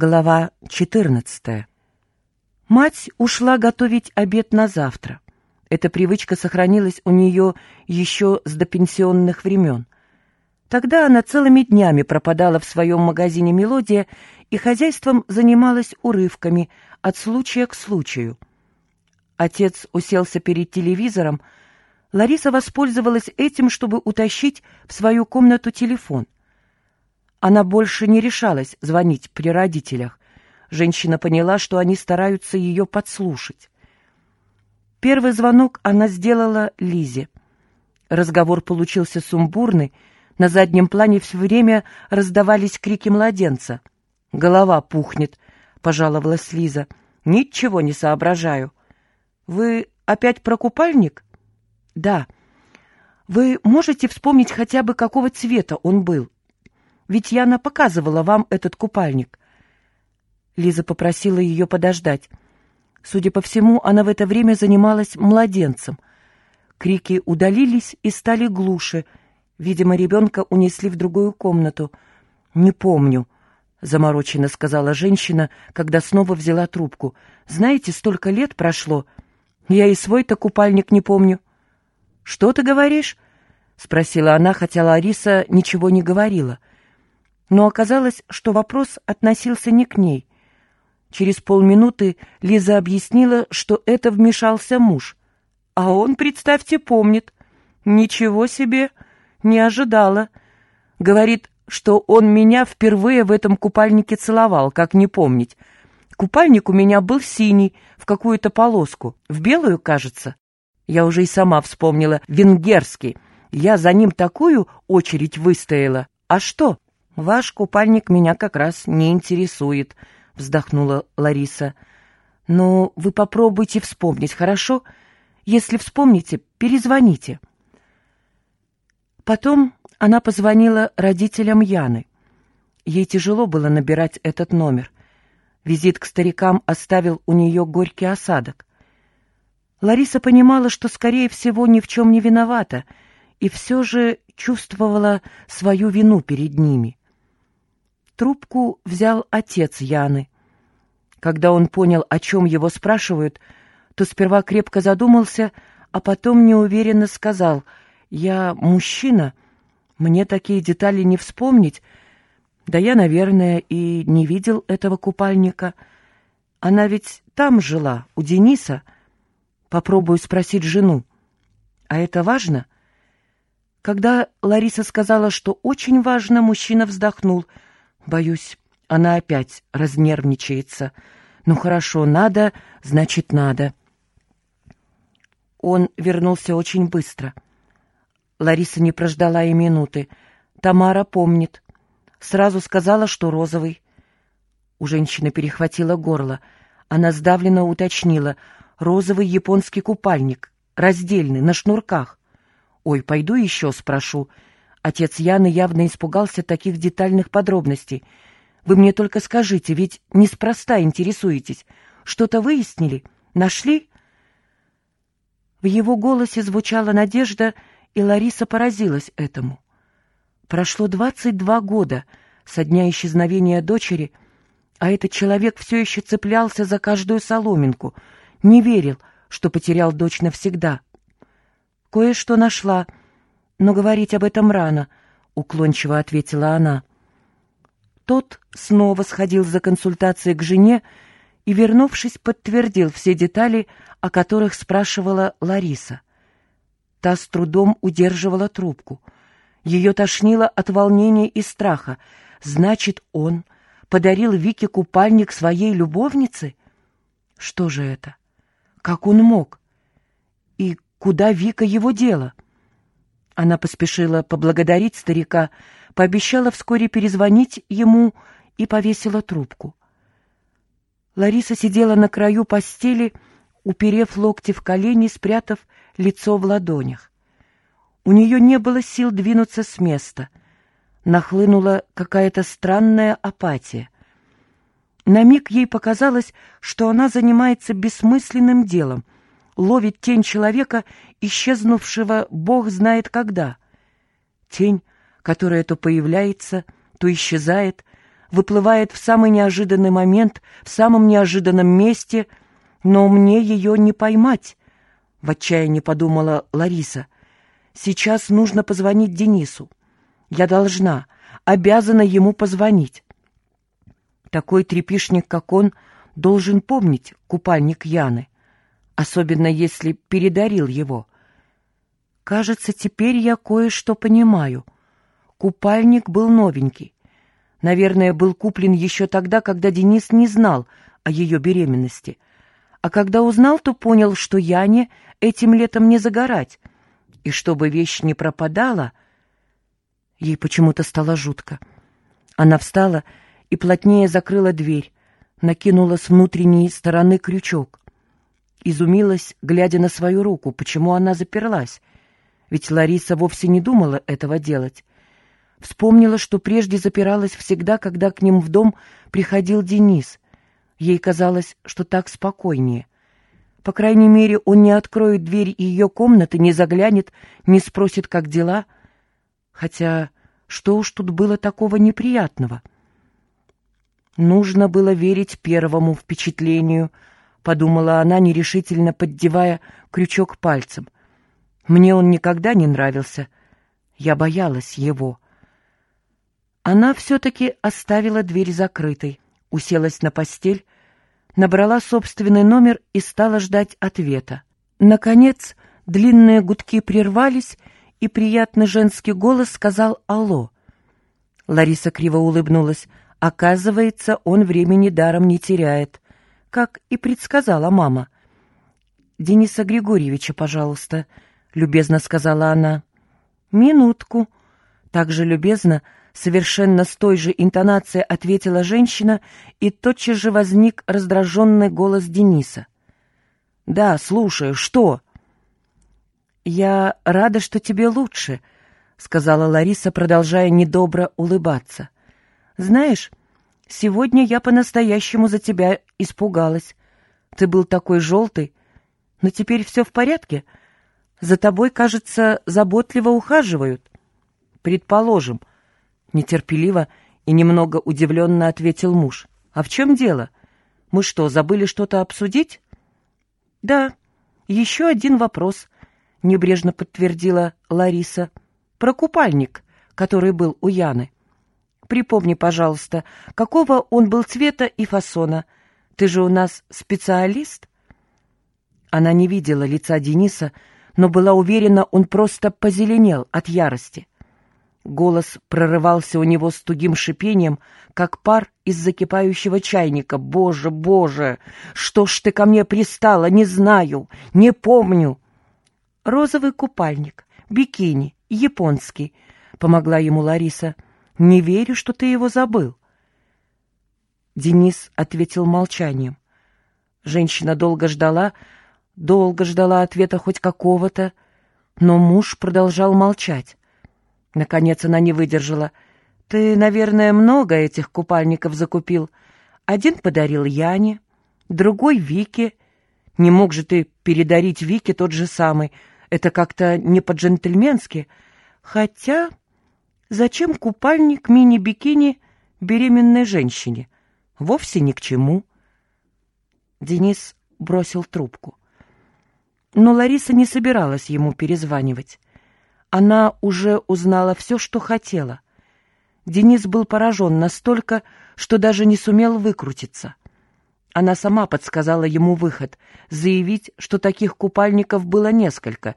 Глава 14. Мать ушла готовить обед на завтра. Эта привычка сохранилась у нее еще с допенсионных времен. Тогда она целыми днями пропадала в своем магазине «Мелодия» и хозяйством занималась урывками от случая к случаю. Отец уселся перед телевизором, Лариса воспользовалась этим, чтобы утащить в свою комнату телефон — она больше не решалась звонить при родителях. Женщина поняла, что они стараются ее подслушать. Первый звонок она сделала Лизе. Разговор получился сумбурный. На заднем плане все время раздавались крики младенца. «Голова пухнет», — пожаловалась Лиза. «Ничего не соображаю». «Вы опять про купальник?» «Да». «Вы можете вспомнить хотя бы, какого цвета он был?» Ведь Яна показывала вам этот купальник». Лиза попросила ее подождать. Судя по всему, она в это время занималась младенцем. Крики удалились и стали глуше. Видимо, ребенка унесли в другую комнату. «Не помню», — замороченно сказала женщина, когда снова взяла трубку. «Знаете, столько лет прошло. Я и свой-то купальник не помню». «Что ты говоришь?» — спросила она, хотя Лариса ничего не говорила. Но оказалось, что вопрос относился не к ней. Через полминуты Лиза объяснила, что это вмешался муж. А он, представьте, помнит. Ничего себе, не ожидала. Говорит, что он меня впервые в этом купальнике целовал, как не помнить. Купальник у меня был синий, в какую-то полоску, в белую, кажется. Я уже и сама вспомнила, венгерский. Я за ним такую очередь выстояла. А что? «Ваш купальник меня как раз не интересует», — вздохнула Лариса. «Но вы попробуйте вспомнить, хорошо? Если вспомните, перезвоните». Потом она позвонила родителям Яны. Ей тяжело было набирать этот номер. Визит к старикам оставил у нее горький осадок. Лариса понимала, что, скорее всего, ни в чем не виновата, и все же чувствовала свою вину перед ними. Трубку взял отец Яны. Когда он понял, о чем его спрашивают, то сперва крепко задумался, а потом неуверенно сказал «Я мужчина, мне такие детали не вспомнить. Да я, наверное, и не видел этого купальника. Она ведь там жила, у Дениса. Попробую спросить жену. А это важно?» Когда Лариса сказала, что очень важно, мужчина вздохнул — Боюсь, она опять разнервничается. Ну хорошо, надо, значит, надо. Он вернулся очень быстро. Лариса не прождала и минуты. Тамара помнит. Сразу сказала, что розовый. У женщины перехватило горло. Она сдавленно уточнила. Розовый японский купальник, раздельный, на шнурках. «Ой, пойду еще спрошу», Отец Яны явно испугался таких детальных подробностей. «Вы мне только скажите, ведь неспроста интересуетесь. Что-то выяснили? Нашли?» В его голосе звучала надежда, и Лариса поразилась этому. Прошло двадцать два года со дня исчезновения дочери, а этот человек все еще цеплялся за каждую соломинку, не верил, что потерял дочь навсегда. «Кое-что нашла», но говорить об этом рано», — уклончиво ответила она. Тот снова сходил за консультацией к жене и, вернувшись, подтвердил все детали, о которых спрашивала Лариса. Та с трудом удерживала трубку. Ее тошнило от волнения и страха. Значит, он подарил Вике купальник своей любовнице? Что же это? Как он мог? И куда Вика его дела? Она поспешила поблагодарить старика, пообещала вскоре перезвонить ему и повесила трубку. Лариса сидела на краю постели, уперев локти в колени, спрятав лицо в ладонях. У нее не было сил двинуться с места. Нахлынула какая-то странная апатия. На миг ей показалось, что она занимается бессмысленным делом — ловит тень человека, исчезнувшего бог знает когда. Тень, которая то появляется, то исчезает, выплывает в самый неожиданный момент, в самом неожиданном месте, но мне ее не поймать, — в отчаянии подумала Лариса. Сейчас нужно позвонить Денису. Я должна, обязана ему позвонить. Такой трепишник, как он, должен помнить купальник Яны, особенно если передарил его. Кажется, теперь я кое-что понимаю. Купальник был новенький. Наверное, был куплен еще тогда, когда Денис не знал о ее беременности. А когда узнал, то понял, что Яне этим летом не загорать. И чтобы вещь не пропадала, ей почему-то стало жутко. Она встала и плотнее закрыла дверь, накинула с внутренней стороны крючок. Изумилась, глядя на свою руку, почему она заперлась. Ведь Лариса вовсе не думала этого делать. Вспомнила, что прежде запиралась всегда, когда к ним в дом приходил Денис. Ей казалось, что так спокойнее. По крайней мере, он не откроет дверь ее комнаты, не заглянет, не спросит, как дела. Хотя что уж тут было такого неприятного? Нужно было верить первому впечатлению, подумала она, нерешительно поддевая крючок пальцем. Мне он никогда не нравился. Я боялась его. Она все-таки оставила дверь закрытой, уселась на постель, набрала собственный номер и стала ждать ответа. Наконец, длинные гудки прервались, и приятный женский голос сказал «Алло». Лариса криво улыбнулась. Оказывается, он времени даром не теряет, как и предсказала мама. «Дениса Григорьевича, пожалуйста», — любезно сказала она. «Минутку», — также любезно — Совершенно с той же интонацией ответила женщина, и тотчас же возник раздраженный голос Дениса. «Да, слушаю, что?» «Я рада, что тебе лучше», — сказала Лариса, продолжая недобро улыбаться. «Знаешь, сегодня я по-настоящему за тебя испугалась. Ты был такой желтый, но теперь все в порядке. За тобой, кажется, заботливо ухаживают». «Предположим», Нетерпеливо и немного удивленно ответил муж. «А в чем дело? Мы что, забыли что-то обсудить?» «Да, еще один вопрос», — небрежно подтвердила Лариса. «Про купальник, который был у Яны. Припомни, пожалуйста, какого он был цвета и фасона. Ты же у нас специалист?» Она не видела лица Дениса, но была уверена, он просто позеленел от ярости. Голос прорывался у него с тугим шипением, как пар из закипающего чайника. «Боже, боже! Что ж ты ко мне пристала? Не знаю, не помню!» «Розовый купальник, бикини, японский», — помогла ему Лариса. «Не верю, что ты его забыл». Денис ответил молчанием. Женщина долго ждала, долго ждала ответа хоть какого-то, но муж продолжал молчать. Наконец она не выдержала. «Ты, наверное, много этих купальников закупил. Один подарил Яне, другой — Вике. Не мог же ты передарить Вике тот же самый. Это как-то не по-джентльменски. Хотя зачем купальник мини-бикини беременной женщине? Вовсе ни к чему». Денис бросил трубку. Но Лариса не собиралась ему перезванивать. Она уже узнала все, что хотела. Денис был поражен настолько, что даже не сумел выкрутиться. Она сама подсказала ему выход, заявить, что таких купальников было несколько,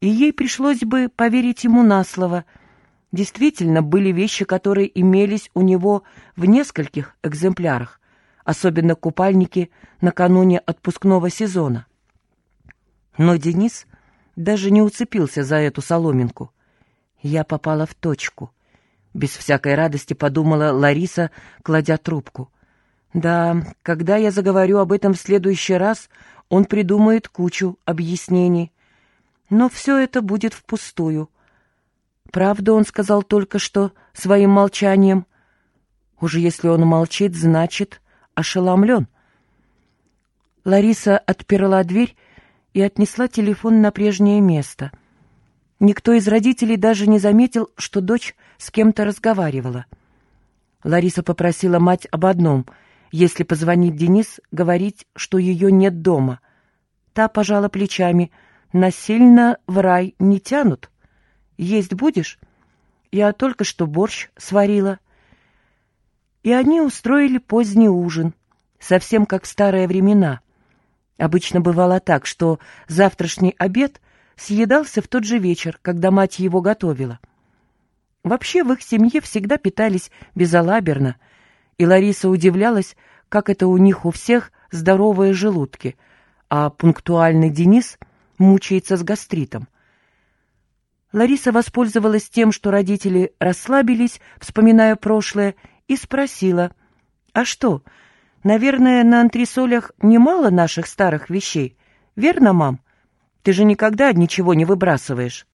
и ей пришлось бы поверить ему на слово. Действительно, были вещи, которые имелись у него в нескольких экземплярах, особенно купальники накануне отпускного сезона. Но Денис даже не уцепился за эту соломинку. Я попала в точку. Без всякой радости подумала Лариса, кладя трубку. Да, когда я заговорю об этом в следующий раз, он придумает кучу объяснений. Но все это будет впустую. Правда, он сказал только что своим молчанием. Уже если он молчит, значит, ошеломлен. Лариса отперла дверь и отнесла телефон на прежнее место. Никто из родителей даже не заметил, что дочь с кем-то разговаривала. Лариса попросила мать об одном — если позвонит Денис, говорить, что ее нет дома. Та пожала плечами. Насильно в рай не тянут. Есть будешь? Я только что борщ сварила. И они устроили поздний ужин, совсем как в старые времена. Обычно бывало так, что завтрашний обед съедался в тот же вечер, когда мать его готовила. Вообще в их семье всегда питались безалаберно, и Лариса удивлялась, как это у них у всех здоровые желудки, а пунктуальный Денис мучается с гастритом. Лариса воспользовалась тем, что родители расслабились, вспоминая прошлое, и спросила, «А что, наверное, на антресолях немало наших старых вещей, верно, мам? Ты же никогда ничего не выбрасываешь».